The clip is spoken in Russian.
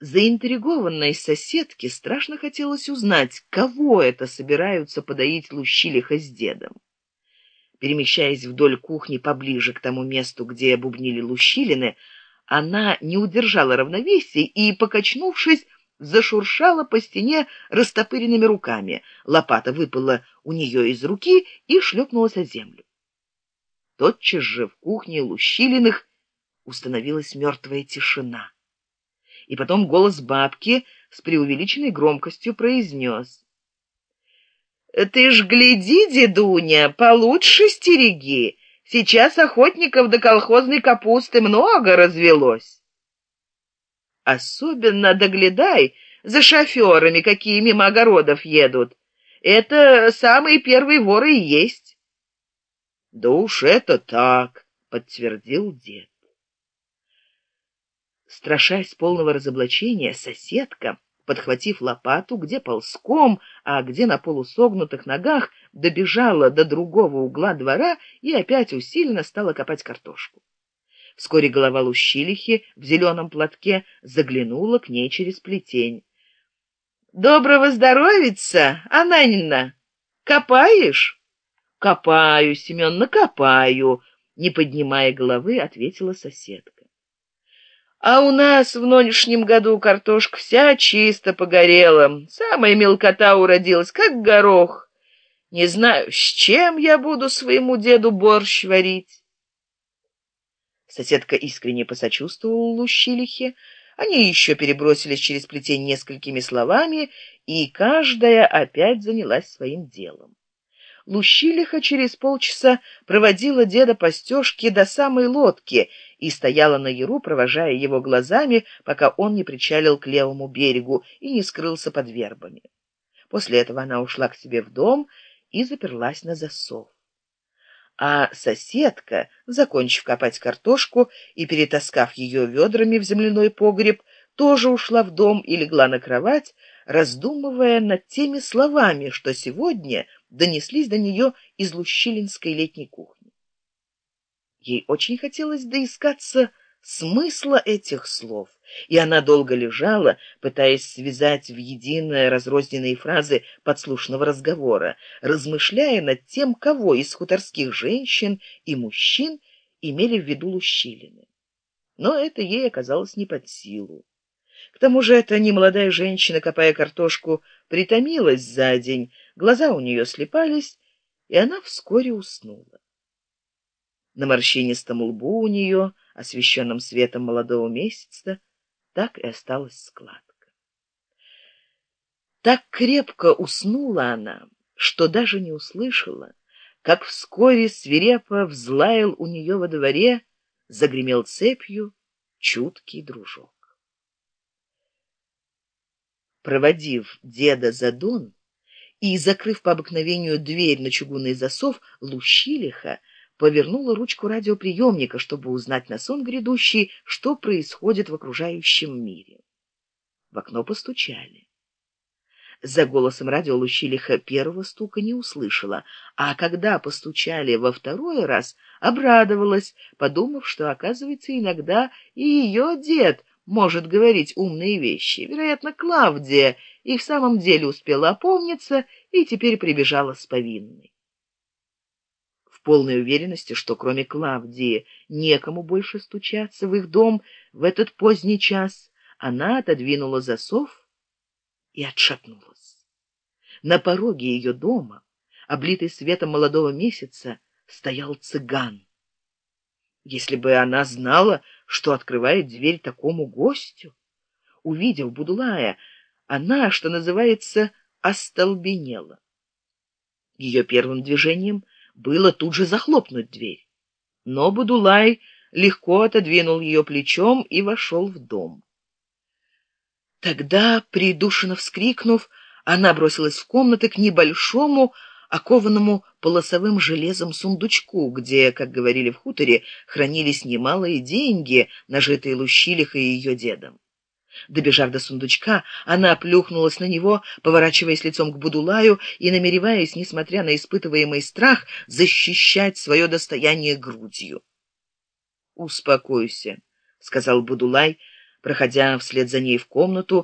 Заинтригованной соседке страшно хотелось узнать, кого это собираются подоить Лущилиха с дедом. Перемещаясь вдоль кухни поближе к тому месту, где бубнили Лущилины, она не удержала равновесия и, покачнувшись, зашуршала по стене растопыренными руками. Лопата выпала у нее из руки и шлепнулась о землю. Тотчас же в кухне Лущилиных установилась мертвая тишина и потом голос бабки с преувеличенной громкостью произнес. «Ты ж гляди, дедуня, получше стереги. Сейчас охотников до колхозной капусты много развелось. Особенно доглядай за шоферами, какие мимо огородов едут. Это самые первые воры и есть». «Да уж это так», — подтвердил дед. Страшась полного разоблачения, соседка, подхватив лопату, где ползком, а где на полусогнутых ногах, добежала до другого угла двора и опять усиленно стала копать картошку. Вскоре голова Лущилихи в зеленом платке заглянула к ней через плетень. «Доброго здоровица, Ананина! Копаешь?» «Копаю, Семен, накопаю!» Не поднимая головы, ответила соседка. А у нас в нынешнем году картошка вся чисто погорела. Самая мелкота уродилась, как горох. Не знаю, с чем я буду своему деду борщ варить. Соседка искренне посочувствовала Лущилихе. Они еще перебросились через плетень несколькими словами, и каждая опять занялась своим делом. Лущилиха через полчаса проводила деда по стежке до самой лодки и стояла на яру, провожая его глазами, пока он не причалил к левому берегу и не скрылся под вербами. После этого она ушла к себе в дом и заперлась на засов. А соседка, закончив копать картошку и перетаскав ее ведрами в земляной погреб, тоже ушла в дом и легла на кровать, раздумывая над теми словами, что сегодня донеслись до нее из лущилинской летней кухни. Ей очень хотелось доискаться смысла этих слов, и она долго лежала, пытаясь связать в единое разрозненные фразы подслушного разговора, размышляя над тем, кого из хуторских женщин и мужчин имели в виду лущилины. Но это ей оказалось не под силу. К тому же эта немолодая женщина, копая картошку, притомилась за день, глаза у нее слепались, и она вскоре уснула. На морщинистом лбу у нее, освещенном светом молодого месяца, так и осталась складка. Так крепко уснула она, что даже не услышала, как вскоре свирепо взлаял у нее во дворе, загремел цепью чуткий дружок. Проводив деда за дон и закрыв по обыкновению дверь на чугунный засов, Лущилиха повернула ручку радиоприемника, чтобы узнать на сон грядущий, что происходит в окружающем мире. В окно постучали. За голосом радио Лущилиха первого стука не услышала, а когда постучали во второй раз, обрадовалась, подумав, что, оказывается, иногда и ее дед может говорить умные вещи. Вероятно, Клавдия и в самом деле успела опомниться и теперь прибежала с повинной в полной уверенности, что кроме Клавдии некому больше стучаться в их дом в этот поздний час, она отодвинула засов и отшатнулась. На пороге ее дома, облитый светом молодого месяца, стоял цыган. Если бы она знала, что открывает дверь такому гостю, увидев Будулая, она, что называется, остолбенела. Ее первым движением было тут же захлопнуть дверь. Но Будулай легко отодвинул ее плечом и вошел в дом. Тогда, придушенно вскрикнув, она бросилась в комнаты к небольшому, окованному полосовым железом сундучку, где, как говорили в хуторе, хранились немалые деньги, нажитые Лущилиха и ее дедом. Добежав до сундучка, она плюхнулась на него, поворачиваясь лицом к Будулаю и намереваясь, несмотря на испытываемый страх, защищать свое достояние грудью. «Успокойся», — сказал Будулай, проходя вслед за ней в комнату